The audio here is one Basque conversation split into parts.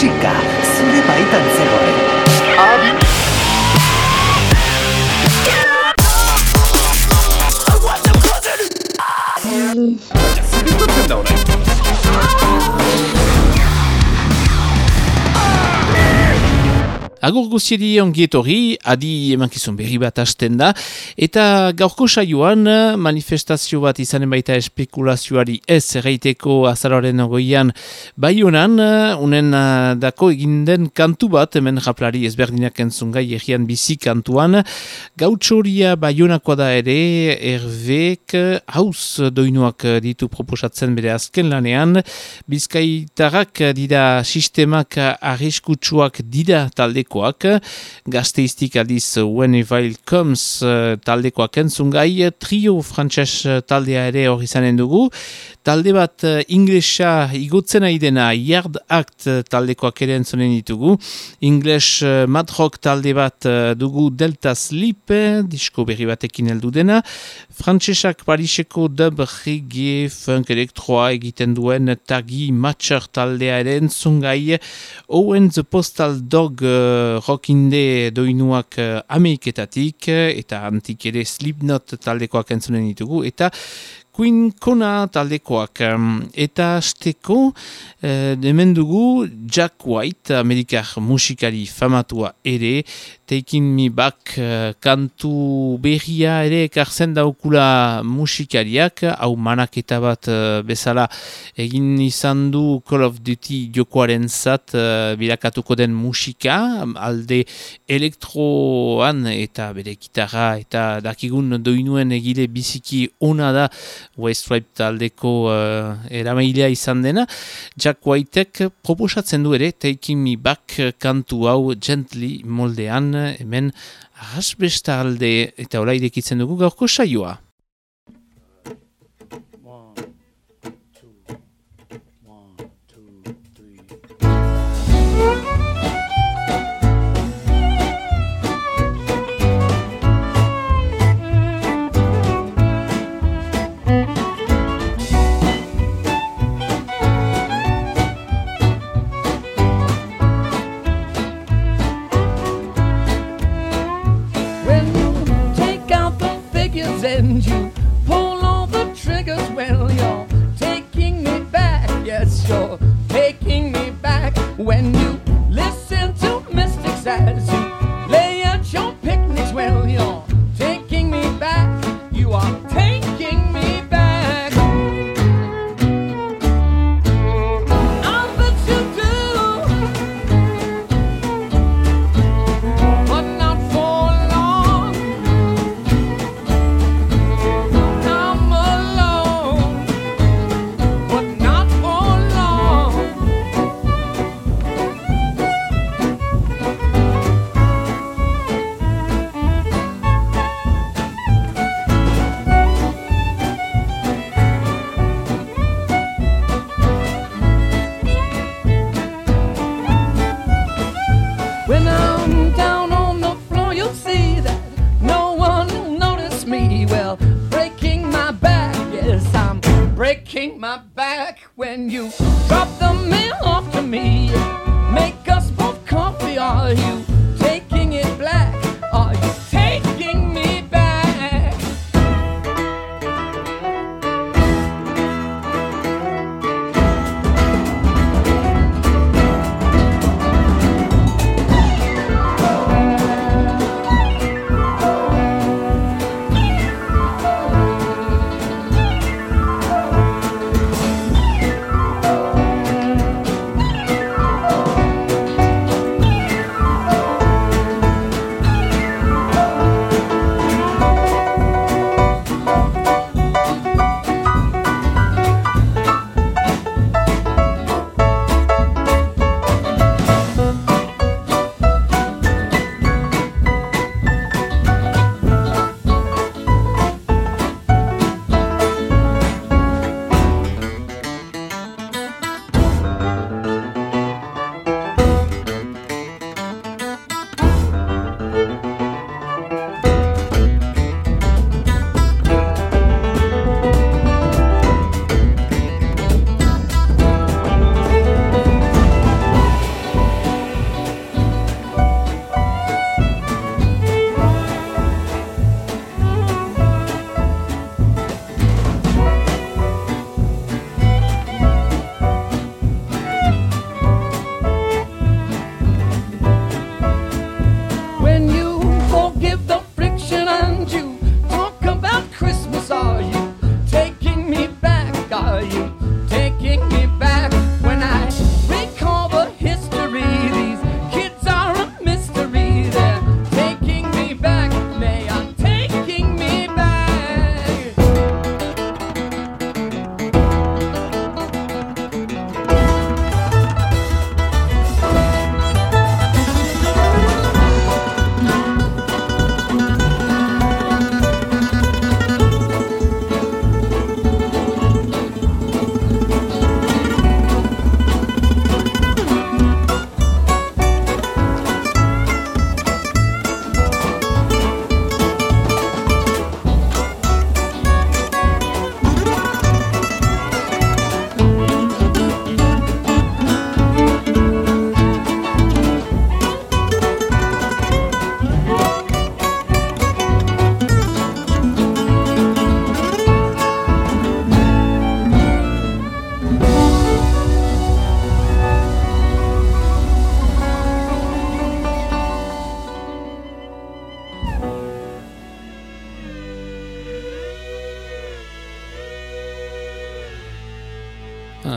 musika zure baitan zegoen. Adi! Agur guziedi ongietori, adi emankizun berri bat hasten da, eta gaurko saioan manifestazio bat izanen baita espekulazioari ez erreiteko azaroaren ogoian bai honan, unen uh, dako eginden kantu bat, hemen japlari ezberdinak entzungai egian bizi kantuan, gautxoria bai honakoa da ere, ervek haus doinuak ditu proposatzen bere azken lanean, bizkaitarrak dira sistemak arriskutsuak dira talde taldekoak, gazteiztik aldiz When While Comes uh, taldekoak entzungai, trio frantses taldea ere hori zanen dugu, talde bat uh, inglesa igutzen ari dena Yard Act taldekoak ere entzunen ditugu, ingles uh, madrock talde bat uh, dugu Delta Sleep, disko berri batekin heldu dena, frantsesak Pariseko dub reggae funk elektroa egiten duen tagi matcher taldea ere entzungai, Owen the Postal Dog rockinde doinuak uh, ameiketatik eta antik ere Slipknot taldekoak entzunen ditugu eta Queen Kona taldekoak eta steko uh, demen dugu Jack White amerikar musikari famatua ere Taking Me Back uh, kantu berria ere ekartzen daukula musikariak, hau manaketa bat uh, bezala egin izan du Call of Duty jokoaren zat uh, bilakatuko den musika, alde elektroan eta bere gitarra eta dakigun doinuen egile biziki ona da West Stripe taldeko uh, eramailea izan dena. Jack Whiteek proposatzen du ere Taking Me Back kantu hau gently moldean hemen arrasbesta alde eta hola irekitzen dugu gaurko saioa. When you listen to mystics as you you drop the mail off to me.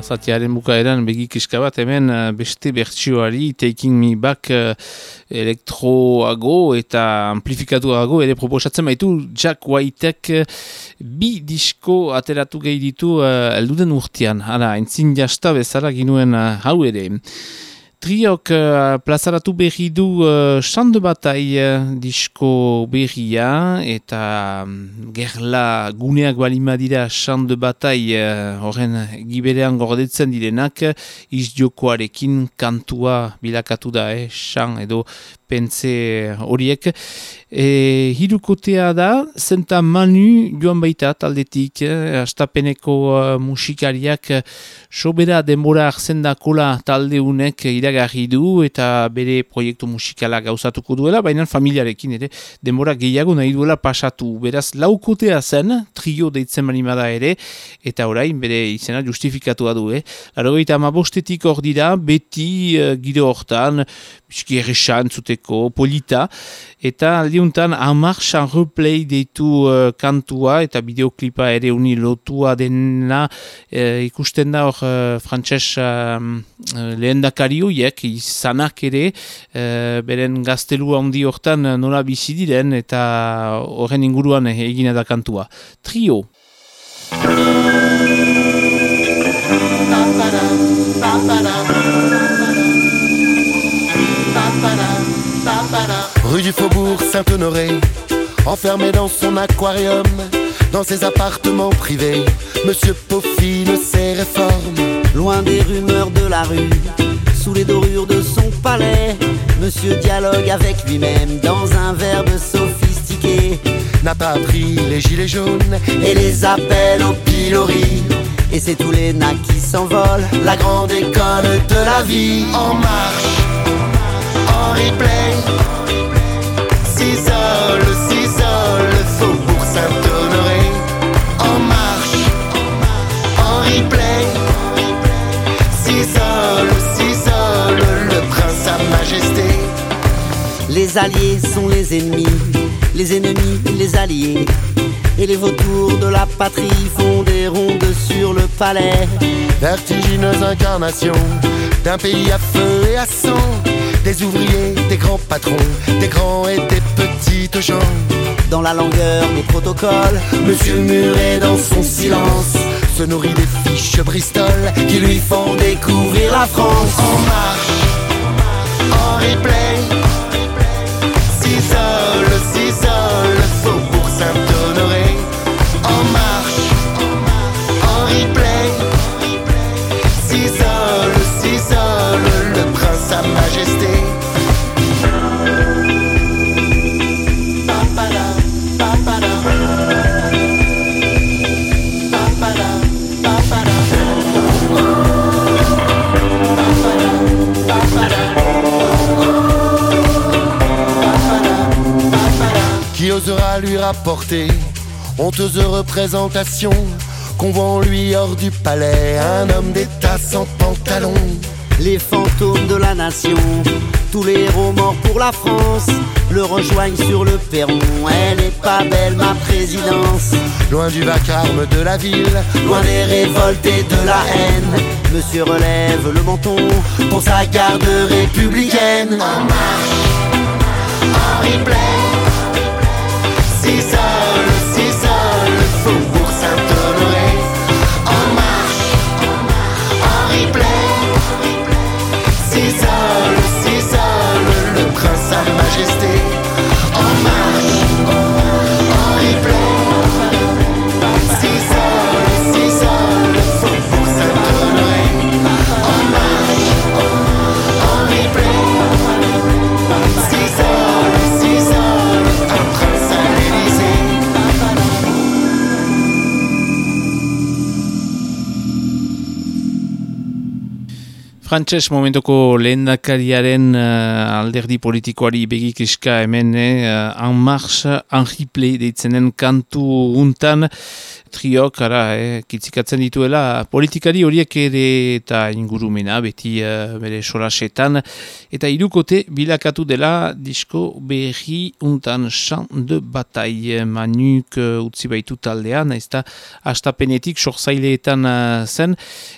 Zatiaren bukaeran begik bat hemen uh, beste bertsioari Taking Me Back uh, elektroago eta amplifikatuago ere proposatzen baitu Jack Whiteek uh, bi disko ateratu gehi ditu elduden urtean. Hala, entzin jasta bezala ginuen hau ere. Triok uh, plazaratu berri du uh, Sande Batai uh, disko berria eta um, gerla guneak balima dira Sande Batai horren uh, giberean gordetzen direnak izjokoarekin kantua bilakatu da, eh, san edo pense horiek. E, hirukotea da, zenta manu joan baita taldetik, eh, astapeneko uh, musikariak sobera denbora arzen kola talde unek iragarri du eta bere proiektu musikala gauzatuko duela, baina familiarekin ere denbora gehiago nahi duela pasatu. Beraz, laukotea zen, trio deitzen manimada ere, eta orain bere izena justifikatua du. Eh? Laro ama bostetik hor dira, beti uh, giro hortan, biski erresan zuteko, polita, eta aldiuntan amar replay deitu uh, kantua, eta bideoklipa ere uni lotua dena uh, ikusten da hor uh, frantxez uh, lehen dakarioiek, izanak ere, uh, beren gaztelua handi hortan nola bizi diren, eta horren inguruan egina da kantua. Trio. Rue du Faubourg Saint-Honoré, enfermé dans son aquarium, dans ses appartements privés, Monsieur peaufine ses réformes. Loin des rumeurs de la rue, sous les dorures de son palais, Monsieur dialogue avec lui-même dans un verbe sophistiqué. N'a pas pris les gilets jaunes et les appels au pilori. Et c'est tous les nains qui s'envolent, la grande école de la vie en marche en replay. S'isole, s'isole, le faubourg Saint-Honoré. En marche, en replay. S'isole, s'isole, le prince à majesté. Les alliés sont les ennemis, les ennemis, les alliés. Et les vautours de la patrie font des rondes sur le palais. Vertigineuse incarnation d'un pays à feu et à sang des ouvriers, des grands patrons, des grands et des Dans la longueur des protocoles, Monsieur Muret dans son silence se nourrit des fiches Bristol qui lui font découvrir la France. En marche, en replay, honteuse représentation qu'on voit en lui hors du palais un homme d'état sans pantalon les fantômes de la nation. Tous les morts pour la France le rejoignent sur le perron. Elle n'est pas belle, ma présidence. Loin du vacarme de la ville, loin des révoltes et de la haine. Monsieur relève le menton pour sa garde républicaine. En marche, en replay, see. Frantses momentoko lehendakariaren uh, alderdi politikoari begik eska hemen, eh, en marche, en replay deitzenen kantu untan, triok, ara, eh, kitzikatzen dituela, politikari horiek ere eta ingurumena, beti uh, bere solasetan, eta irukote bilakatu dela disko berri untan chan de batai manuk uh, utzi baitu taldean, ez da astapenetik sorzaileetan uh, zen,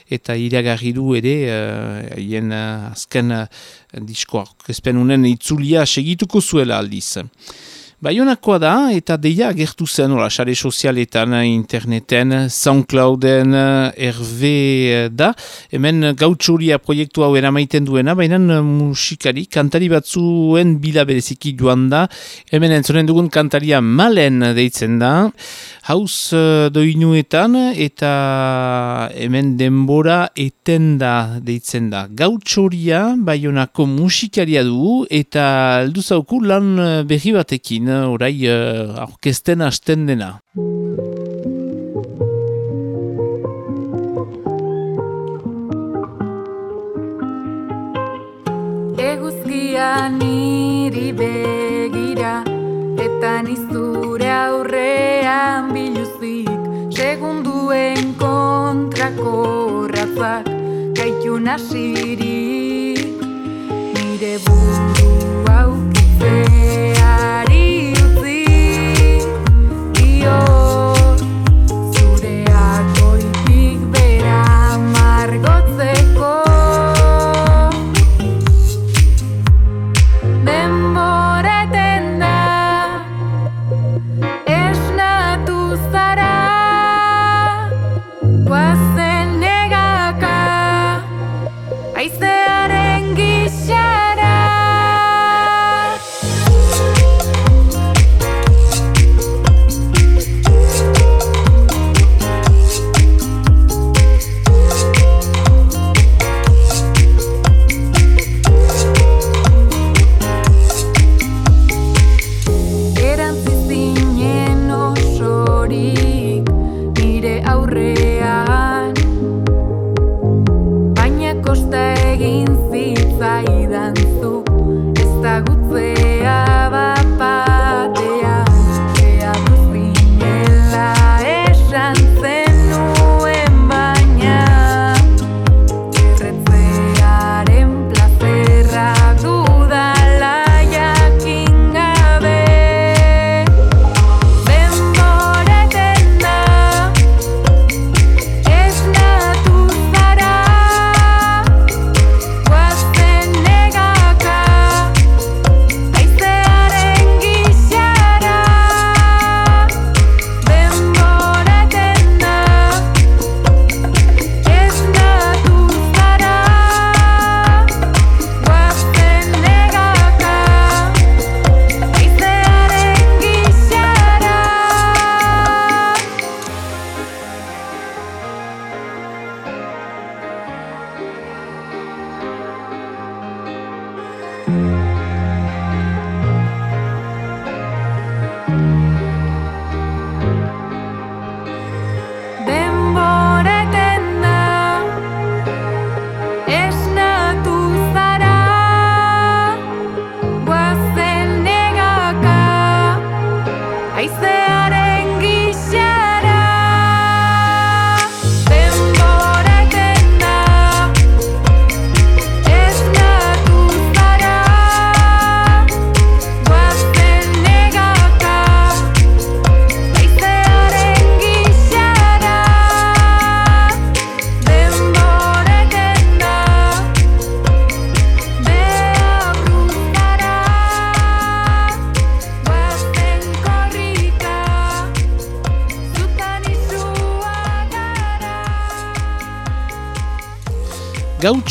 eta iragarri du ere, hien uh, azken uh, diskoak, ezpen unen itzulia segituko zuela aldiz. Baionakoa da, eta deia agertu zen, ola, xare sozialetan, interneten, Soundclouden, RV da, hemen gautxoria proiektu hau eramaiten duena, baina musikari, kantari batzuen bila bereziki joan da, hemen entzonen dugun kantaria malen deitzen da, haus doinuetan, eta hemen denbora etenda deitzen da. Gautxoria, baionako musikaria du, eta alduzauku lan berri batekin, orai uh, hasten dena. Eguzkia niri begira eta nizure aurrean biluzik segunduen kontrako ratzak gaitu nasirik nire buru aukitzeari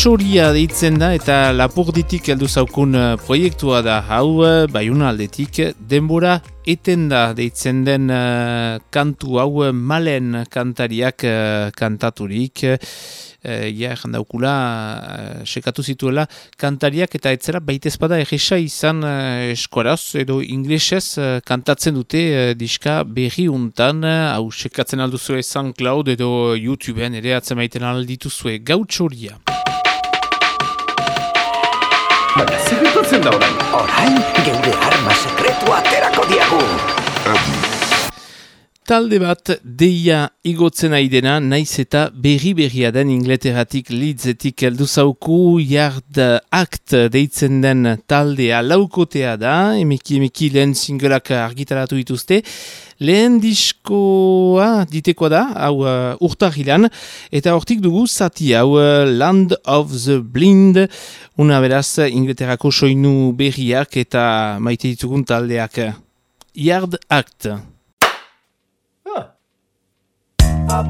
gautxoria deitzen da eta lapurditik heldu zaukun uh, proiektua da. Hau uh, baiuna aldetik denbora eten da deitzen den uh, kantu hau malen kantariak kantaturik. Uh, ja jandaukula uh, sekatu zituela kantariak eta etzera baitezpada egisa izan uh, eskoraz edo inglesez kantatzen dute uh, diska berri untan. Hau uh, sekatzen alduzue SoundCloud edo YouTubeen ere atzemaiten aldituzue gautxoria. Baina, zer da orain? Orain, geure arma sekretua aterako diagu. Talde bat deia igotzen aidena, naiz eta berri berria den ingleteratik lidzetik eldu zauku yard act deitzen den taldea laukotea da, emeki emeki lehen singleak argitaratu dituzte, lehen diskoa ditekoa da, hau uh, urtahilan, eta hortik dugu zati hau uh, Land of the Blind, una beraz ingleterako soinu berriak eta maite ditugun taldeak. Yard act. Kill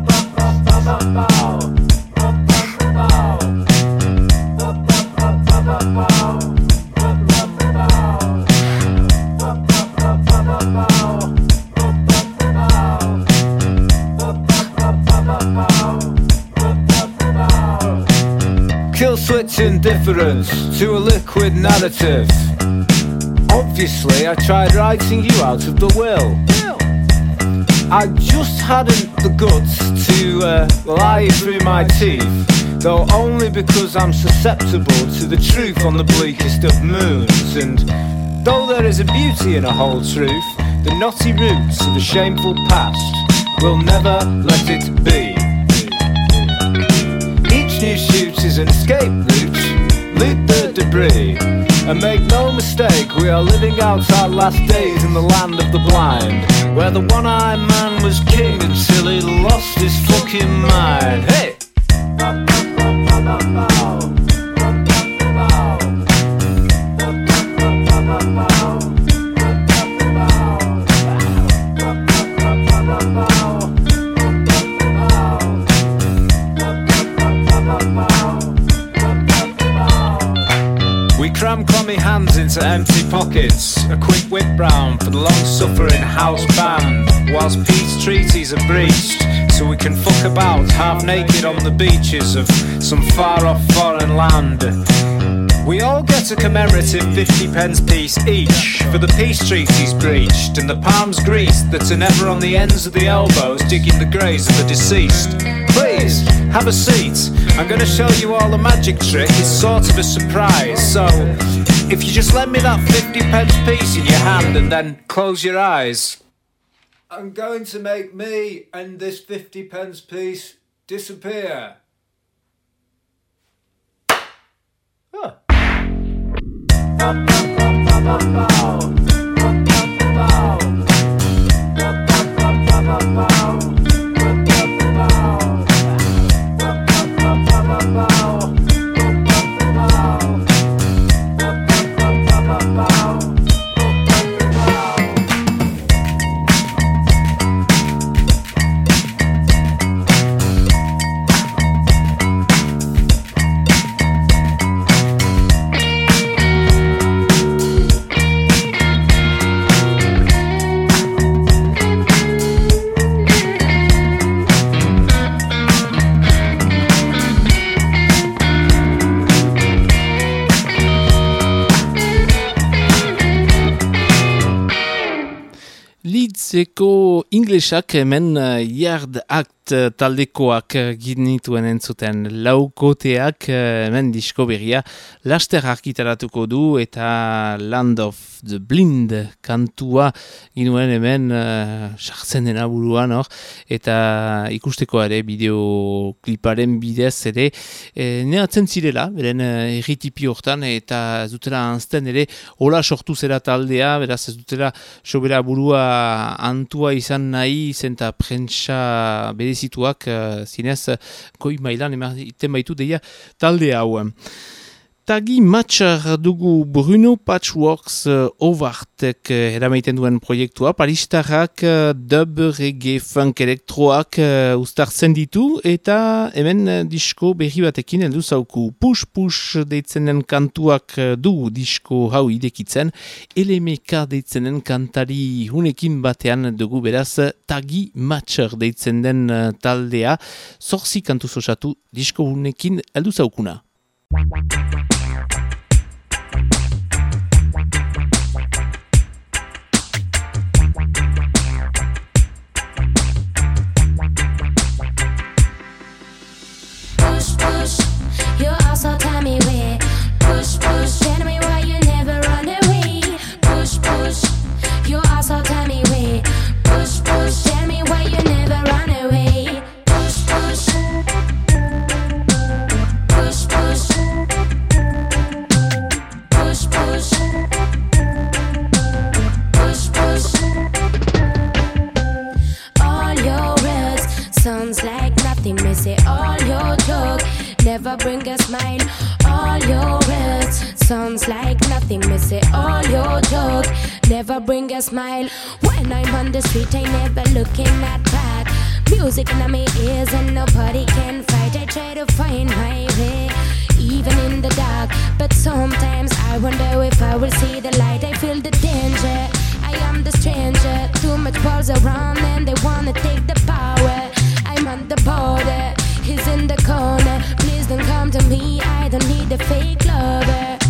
switch indifference to a liquid narrative. Obviously, I tried writing you out of the will. I just hadn't the guts to uh, lie through my teeth, though only because I'm susceptible to the truth on the bleakest of moons. And though there is a beauty in a whole truth, the knotty roots of a shameful past will never let it be. Each new shoot is an escape route, loot the debris. And make no mistake, we are living out our last days in the land of the blind. Where the one eyed man was king until he lost his fucking mind. Hey! Hands into empty pockets. A quick whip round for the long suffering house band. Whilst peace treaties are breached, so we can fuck about half naked on the beaches of some far off foreign land. We all get a commemorative 50 pence piece each for the peace treaties breached and the palms greased that are never on the ends of the elbows digging the graves of the deceased. Please, have a seat. I'm gonna show you all a magic trick. It's sort of a surprise. So, if you just lend me that 50 pence piece in your hand and then close your eyes. I'm going to make me and this 50 pence piece disappear. Huh. Zeko inglesak hemen uh, yard act taldekoak uh, ginituen entzuten laukoteak uh, hemen disko berria. Laster arkitaratuko du eta Land of the Blind kantua ginuen hemen sartzen dena buruan hor. Eta ikusteko ere bideokliparen bidez ere e, neatzen zirela, beren erritipi hortan eta zutela anzten ere hola sortu zera taldea, beraz ez dutela sobera burua antua izan nahi zenta prentsa berezituak uh, zinez goi mailan ematen baitu deia talde hau. Tagi matxar dugu Bruno Patchworks uh, ovartek uh, eramaiten duen proiektua. Paristarrak uh, dub, reggae, funk, elektroak uh, ustartzen ditu eta hemen uh, disko berri batekin heldu zauku. Push-push deitzenen kantuak uh, du disko hau idekitzen. Elemeka deitzenen kantari hunekin batean dugu beraz tagi matxar deitzen den uh, taldea. Zorzi kantu sosatu disko hunekin heldu zaukuna. so sounds like nothing. Me say all your joke never bring a smile. When I'm on the street, I never looking at back. Music in my ears and nobody can fight. I try to find my way, even in the dark. But sometimes I wonder if I will see the light. I feel the danger. I am the stranger. Too much balls around and they wanna take the power. I'm on the border. He's in the corner. To me. I don't need a fake lover.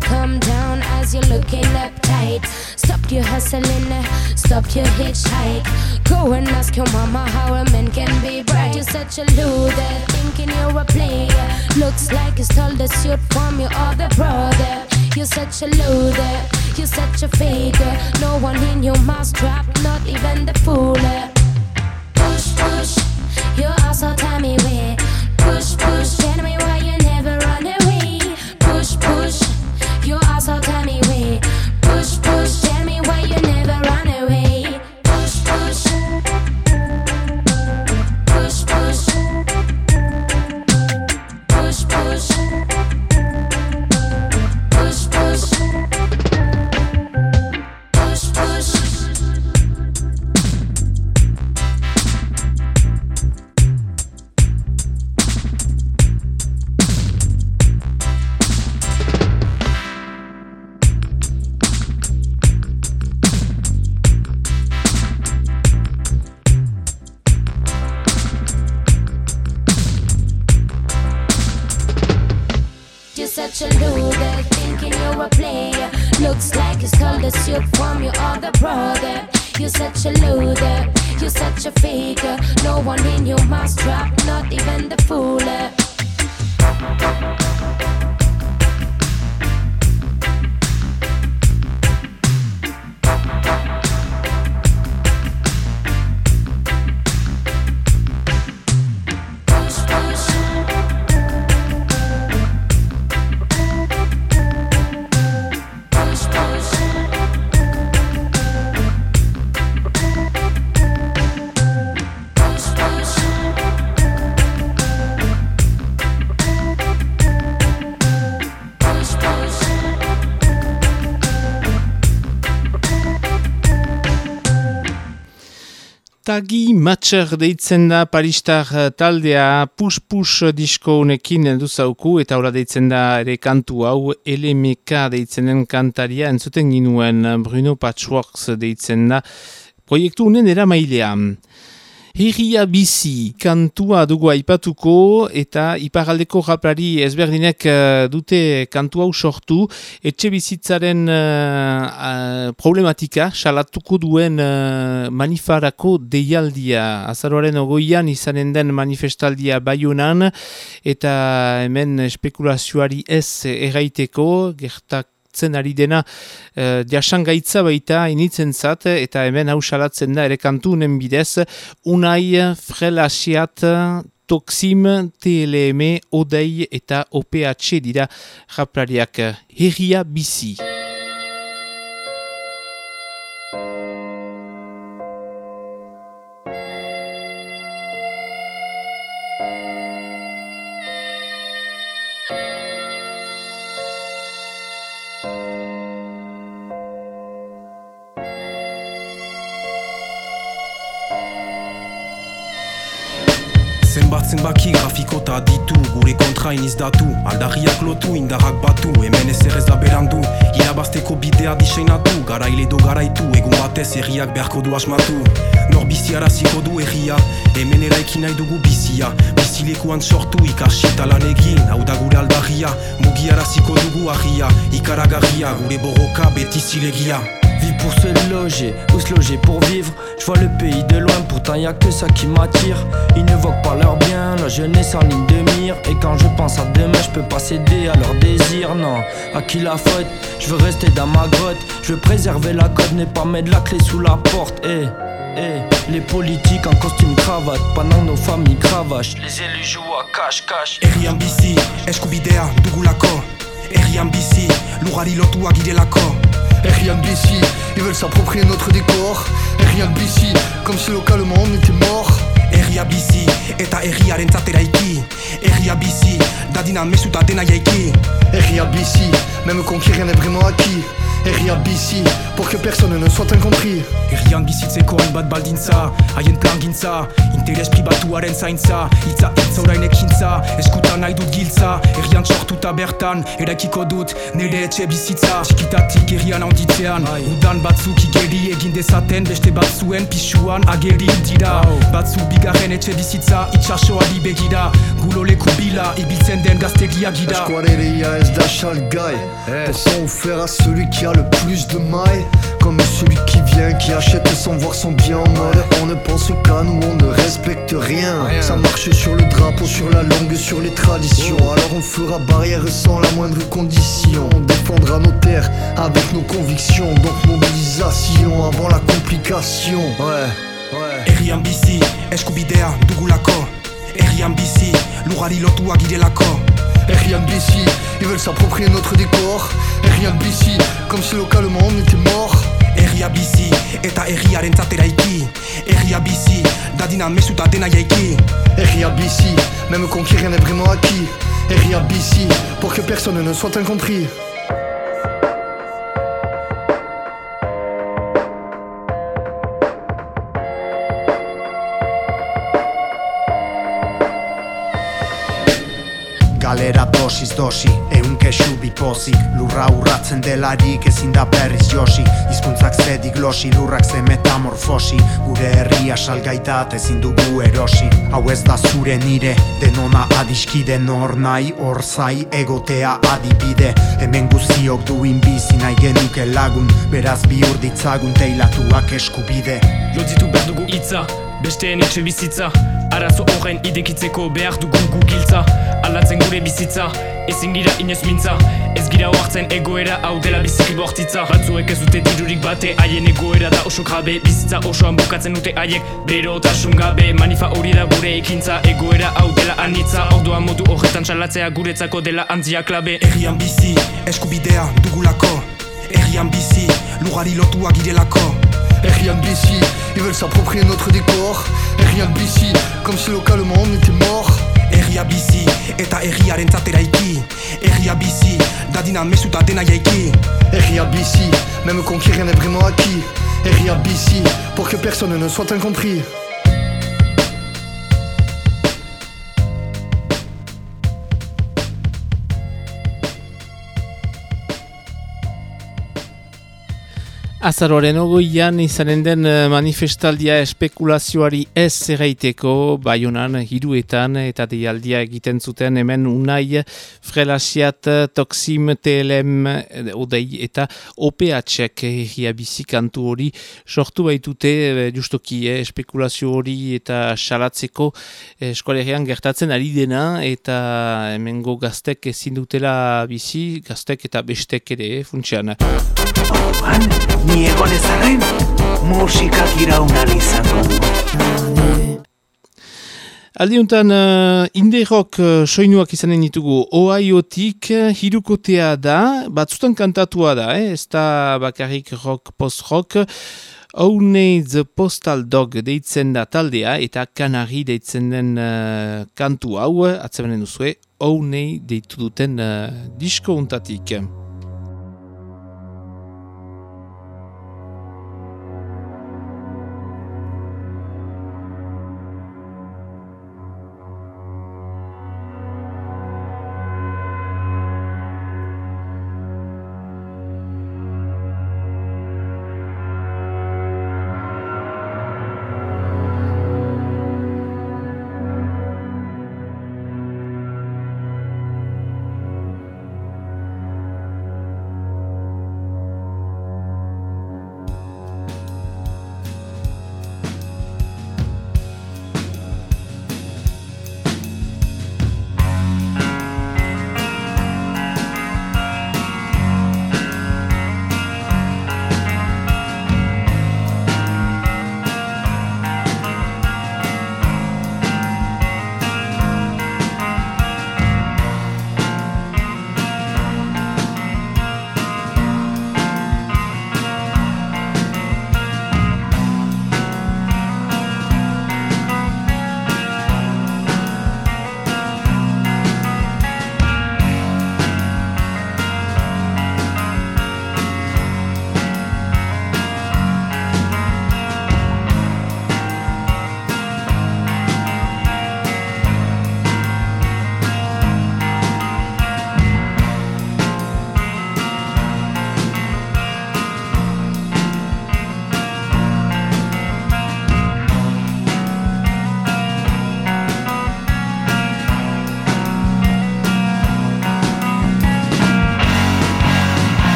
Come down as you're looking uptight. Stop your hustling, stop your hitchhike. Go and ask your mama how a man can be bright. You're such a loser, thinking you're a player. Looks like you stole the suit from your other brother. You're such a loser, you're such a faker. No one in your mousetrap, not even the fooler. Push, push, you're also me where. Push, push, tell such a loser, thinking you're a player. Looks like you stole the suit from your other brother. You're such a loser, you're such a faker. No one in your mousetrap, not even the fooler. Tagi Matcher deitzen da Paristar eh, taldea pus-pus disko honekin duzauku eta hola deitzen da ere kantu hau LMK deitzenen kantaria entzuten ginuen Bruno Patchworks deitzen da proiektu honen eramailea. Herria bizi kantua dugu aipatuko eta iparaldeko raplari ezberdinek eh, dute kantu hau sortu. Etxe bizitzaren eh, problematika salatuko duen eh, manifarako deialdia. Azaroaren ogoian izanen den manifestaldia baiunan eta hemen espekulazioari ez erraiteko gertak zen ari dena. Uh, jasangaitza baita initzen zat eta hemen hau salatzen da ere kantunen bidez. Unai frelasiat Toxim, TLM, Odei eta OPH dira raplariak herria bizi. Zenbaki grafikota ditu Gure kontra inizdatu. Aldarriak lotu, indarrak batu Hemen ez errez da berandu. Irabazteko bidea diseinatu Garaile do garaitu Egun batez herriak beharko du asmatu. Nor biziaraziko du herria Hemen eraiki nahi dugu bizia. Bizilekuan sortu ikasita lan egin Hau da gure aldarria, mugiaraziko dugu ahia Ikaragarria, gure borroka beti zilegia. Vie pour se loger, ou se loger pour vivre. Je vois le pays de loin, pourtant y a que ça qui m'attire. Ils ne pas leur bien, la jeunesse en ligne de mire. Et quand je pense à demain, je peux pas céder à leurs désirs. Non, à qui la faute? Je veux rester dans ma grotte. Je veux préserver la code, ne pas mettre la clé sous la porte. Eh. eh les politiques en costume cravate, pendant nos familles cravachent. Les élus jouent à cache-cache. Eskubidea dugulako Herrian bizi, lugari lotua girelako Herrian bizi, ils veulent s'approprier notre décor. Comme si localement on était mort. Herria bizi, eta herriaren zateraiki Herria bizi, dadina mesuta dena jaiki Herria bizi, même conquis rien n'est vraiment acquis. Herria bizi, pour que personne ne soit incompris. Herrian bizitzeko hainbat baldintza Haien plan gintza Interes pribatuaren zaintza Itza hitza orain ekintza Eskutan nahi dut giltza Herrian sortuta bertan Eraikiko dut nire etxe bizitza Txikitatik herrian handitzean Udan batzuk igeri egin dezaten Beste batzuen pisuan ageri dira Batzu bigarren etxe bizitza Itxasoari begira Gulo leku bila Ibiltzen den gaztegia La gira squadreria es d'achat le guy Pourtant offert à celui qui a le plus de mailles? Comme celui qui vient, qui achète sans voir son bien en mode. On ne pense qu'à nous, on ne respecte rien. Ça marche sur le drapeau, sur la langue, sur les traditions. Alors on fera barrière sans la moindre condition. On défendra nos terres avec nos convictions. Donc mobilisation avant la complication. Ouais, ouais. Herrian bizi, eskubidea dugulako Herrian bizi, lugari lotua girelako Herrian bici, ils veulent s'approprier notre décor. Herrian bici, comme si localement on était mort. Herria bizi, eta herriaren zateraiki Herria bizi, dadina mesuta dena jaiki Herria même conquis rien n'est vraiment acquis. Herria bici, pour que personne ne soit incompris Galera dosiz dosi, eun kesu bipozik Lurra urratzen delarik ezin da berriz josi. Hizkuntzak zedi glosi, lurrak ze metamorfosi. Gure herria salgaitat ezin dugu erosi. Hau ez da zure nire, denona adiskide Nor nahi hor zai egotea adibide. Hemen guztiok duin bizi nahi genuke lagun. Beraz bihur ditzagun teilatuak eskubide. Loditu behar dugu hitza, besteen etxe bizitza. Arazo horren idekitzeko behar dugu gu giltza Aldatzen gure bizitza, ezin gira inoz mintza. Ez gira oartzen egoera hau dela biziki bortitza. Batzuek ez dute dirurik bate, haien egoera da oso grabe Bizitza osoan bukatzen dute haiek, berotasun gabe. Manifa hori da gure ekintza, egoera hau dela anitza. Orduan modu horretan salatzea guretzako dela antzia klabe. Herrian bizi, eskubidea dugulako. Herrian bizi, lugari lotua girelako. Herrian bici, ils veulent s'approprier notre décor. Herrian bici, comme si localement on était mort Herria bizi, eta herriaren zateraiki Herria bizi, dadina mesuta dena jaiki. Herria bici, même conquis rien n'est vraiment acquis. Herria bici, pour que personne ne soit incompris Azaroren ogoian izanen den eh, manifestaldia espekulazioari ez zerreiteko, baionan hiruetan eta deialdia egiten zuten hemen unai frelasiat toksim TLM eh, odei eta OPH-ek egia hori sortu baitute eh, justoki eh, espekulazio hori eta salatzeko eskualerian gertatzen ari dena eta hemengo gaztek ezin dutela bizi, gaztek eta bestek ere eh, funtsian. Ni egon ezaren, musikak iraunan izango du. Aldiuntan, uh, indie rock uh, soinuak izanen ditugu oaiotik uh, hirukotea da, batzutan kantatua da, eh? ez da bakarrik rock, post-rock, Oune the Postal Dog deitzen da taldea eta kanari deitzen den uh, kantu hau, atzemanen duzue, Oune deitu duten uh, disko untatik.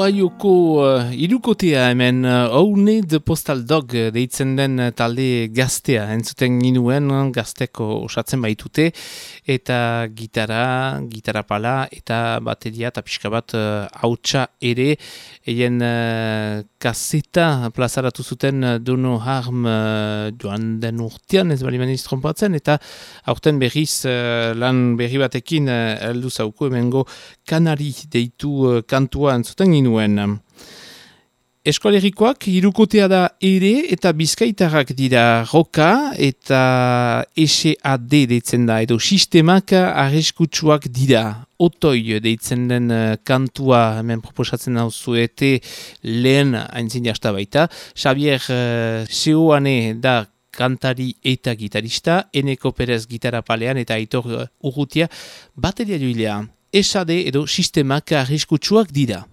Oaioko uh, irukotea hemen uh, de Postal Dog deitzen den talde gaztea entzuten ginuen gazteko osatzen baitute eta gitara, gitara pala eta bateria eta pixka bat hautsa ere eien uh, kaseta plazaratu zuten dono harm uh, joan den urtean ez bali maniz trompatzen eta aurten berriz uh, lan berri batekin uh, eldu zauko hemengo kanari deitu uh, kantua entzuten ginuen. Eskolerikoak irukotea da ere eta bizkaitarrak dira roka eta SAD deitzen da edo sistemak arreskutsuak dira. Otoi deitzen den uh, kantua hemen proposatzen hau zuete lehen haintzin jasta baita. Xavier uh, da kantari eta gitarista, Eneko Perez gitarra palean eta Aitor Urrutia bateria joilea. SAD edo sistemak arreskutsuak dira.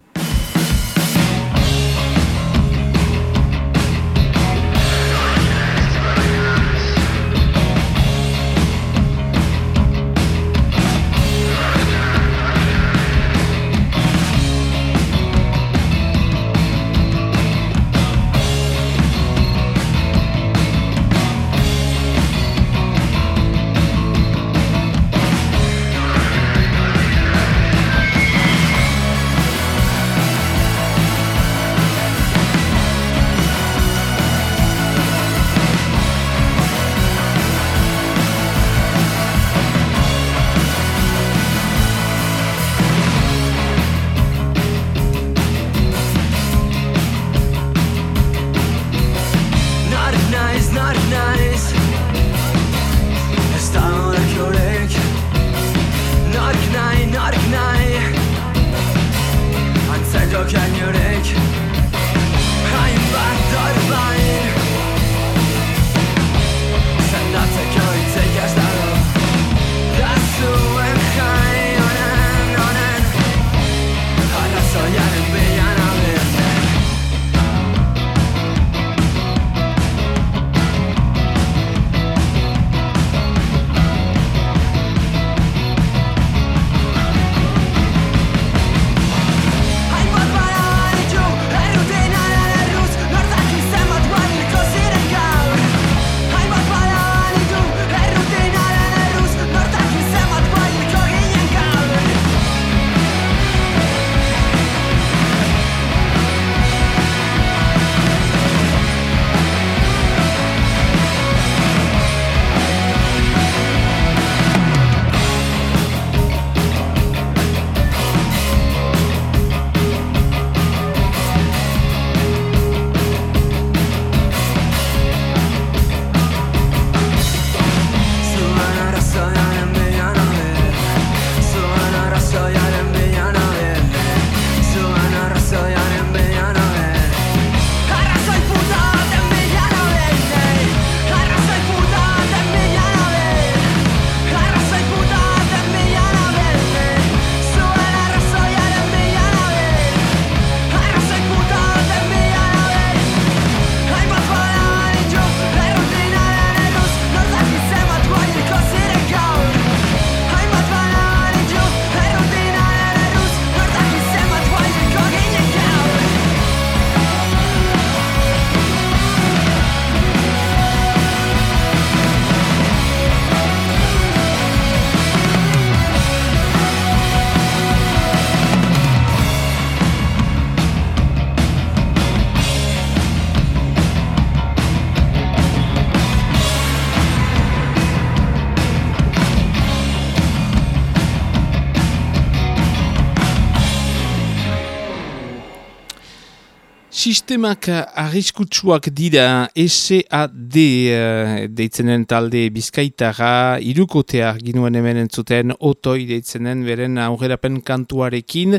Sistemak arriskutsuak dira SAD uh, deitzenen talde bizkaitara irukotea ginuen hemen entzuten otoi deitzenen beren aurrerapen kantuarekin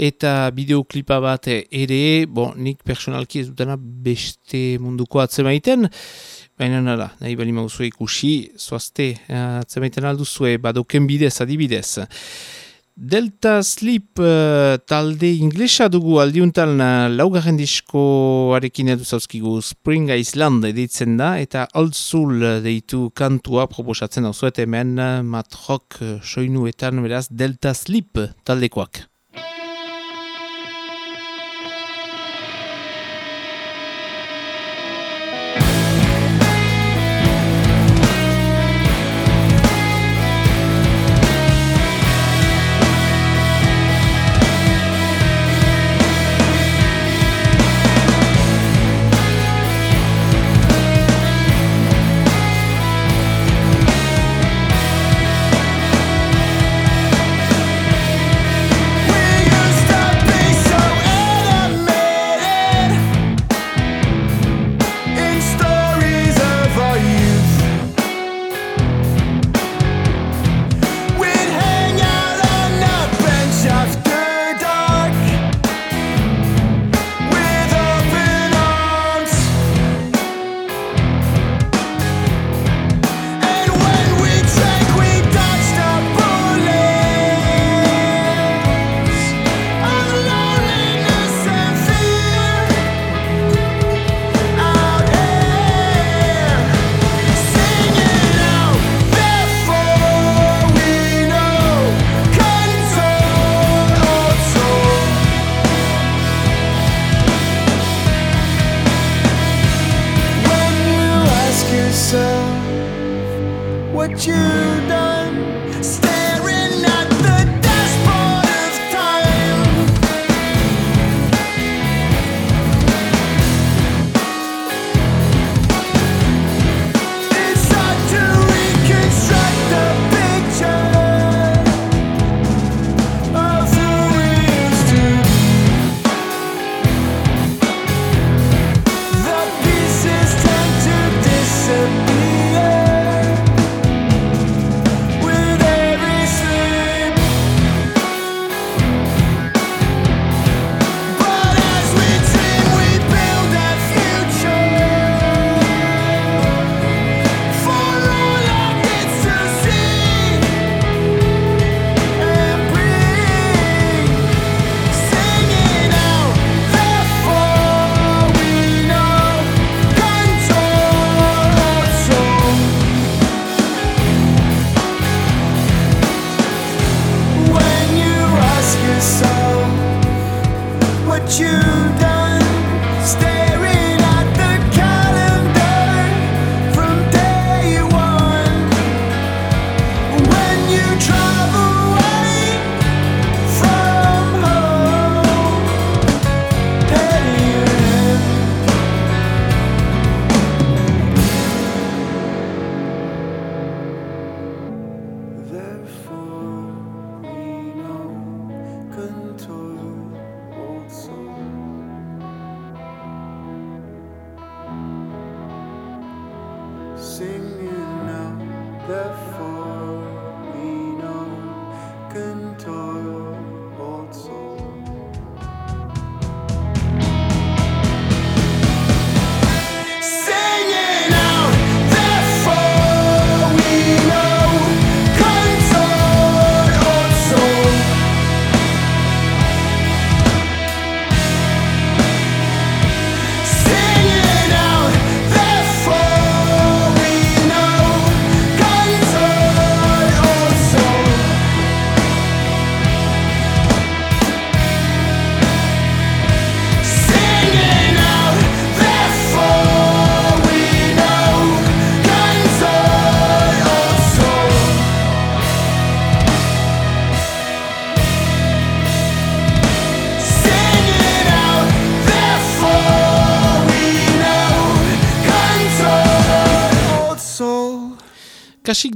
eta bideoklipa bat ere, bon, nik personalki ez dutena beste munduko atzemaiten, Baina nara, nahi bali mauzue ikusi, zoazte, uh, atzemaiten alduzue, badoken bidez, adibidez. Delta Sleep uh, talde inglesa dugu aldiuntan uh, laugarren diskoarekin edu zauzkigu Spring Island editzen da eta Old Soul deitu kantua proposatzen hau zuet hemen uh, matrok uh, soinuetan beraz Delta Sleep taldekoak.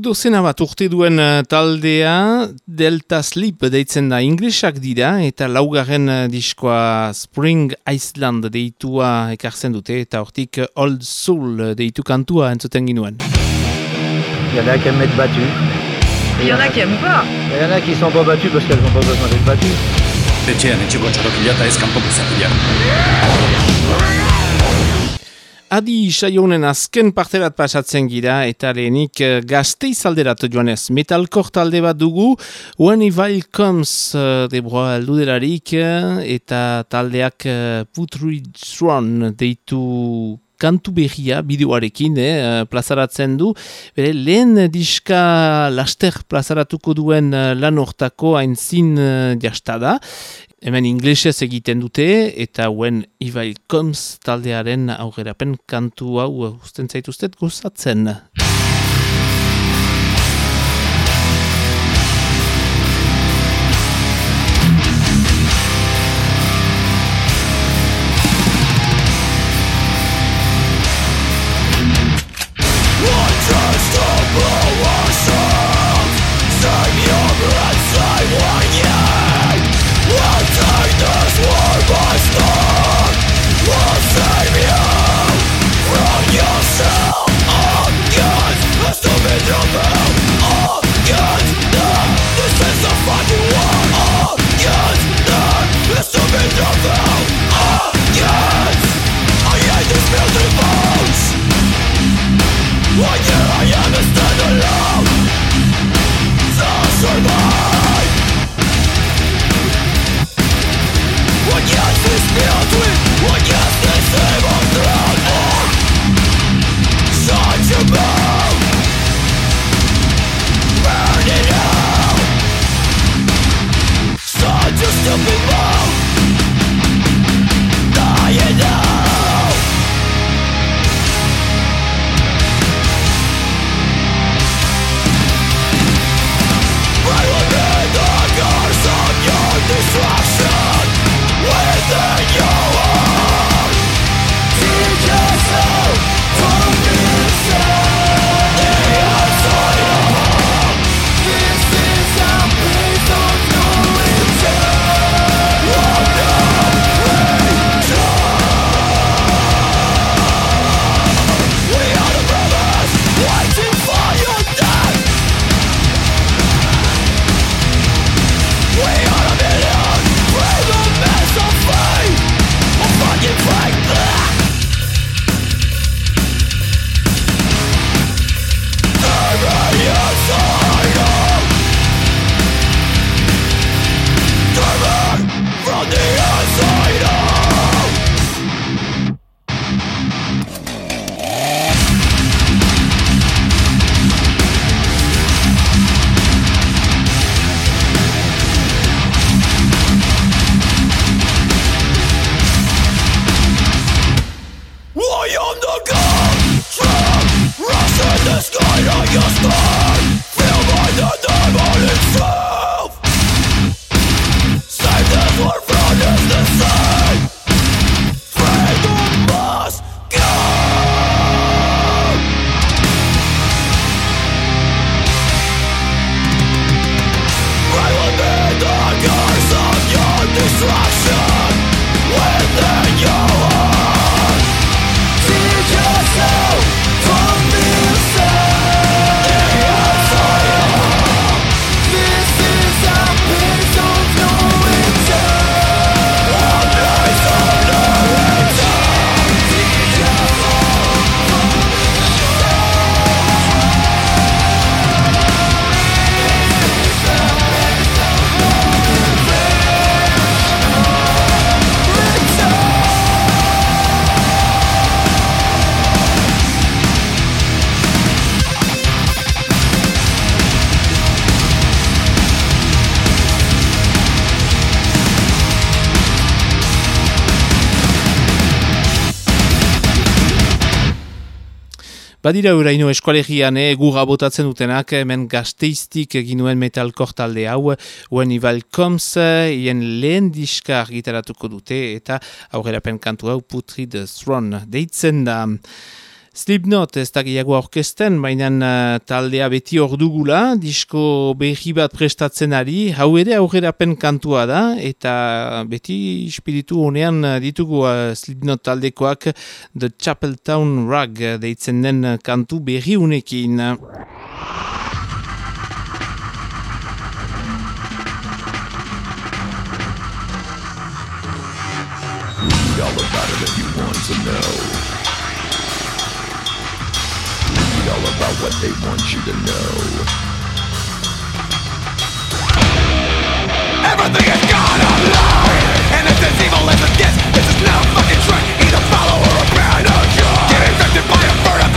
Dozena bat urte duen eh, taldea Delta Sleep deitzen da inglesak dira eta laugarren eh, diskoa Spring Iceland deitua ekartzen dute eta hortik Old Soul deitu kantua entzuten ginuen. Il y en a qui aiment être battus. Il y en a qui aiment pas. Il y en a qui sont pas battus parce qu'elles n'ont pas besoin d'être battues. Etxean etxeko txorokila eta ez kanpoko zapila. Adi saionen azken parte bat pasatzen gira eta lehenik eh, gazteiz alderat joanez. Metalkor talde bat dugu, When Evil Comes uh, debroa aldudelarik eh, eta taldeak uh, Putrid Swan deitu kantu berria bideoarekin eh, plazaratzen du. Bere lehen diska laster plazaratuko duen eh, lan hortako aintzin uh, jastada. Hemen inglesez egiten dute eta When Evil Comes taldearen aurrerapen kantu hau uh, usten zaituztet gozatzen. Badira uraino eskualegian egura botatzen dutenak, hemen gazteiztik eginuen metalkor talde hau, When Evil Comes, hien lehen diska argitaratuko dute, eta aurrerapen kantu hau Putri the Throne deitzen da. Slipknot ez da gehiago aurkesten, baina uh, taldea beti hor dugula, disko behi bat prestatzen ari, hau ere aurrerapen kantua da, eta beti espiritu honean uh, ditugu uh, Slipknot taldekoak The Chapeltown Rug deitzen den kantu berri unekin. Read all about it if you want to know. About what they want you to know. Everything is gone online And it's as evil as it gets This is no fucking trick Either follow or abandon Get infected by a vertical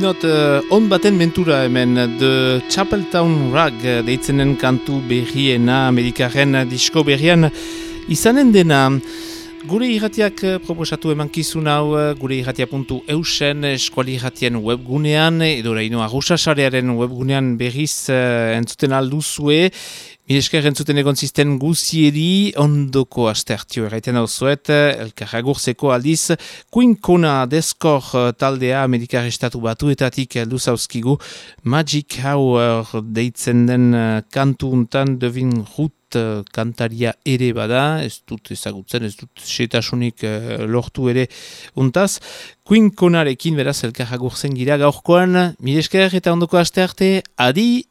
Slipknot uh, on baten mentura hemen, The Chapeltown Rag uh, deitzenen kantu berriena, Amerikaren disko berrian izanen dena. Gure irratiak uh, proposatu emankizun hau, gure irratia.eusen eusen eskuali irratien webgunean, edo reino arruxasarearen webgunean berriz entzuten alduzue, Milesker entzuten egon zisten guzieri ondoko astertio erraiten hau zuet, elkarragurzeko aldiz, Queen Kona deskor eh, taldea Amerikar Estatu batuetatik heldu zauzkigu, Magic Hour deitzen den eh, kantu untan Devin Ruth eh, kantaria ere bada, ez dut ezagutzen, ez dut setasunik lortu ere untaz. Queen Konarekin beraz elkarragurzen gira gaurkoan, Milesker eta ondoko astearte, adi!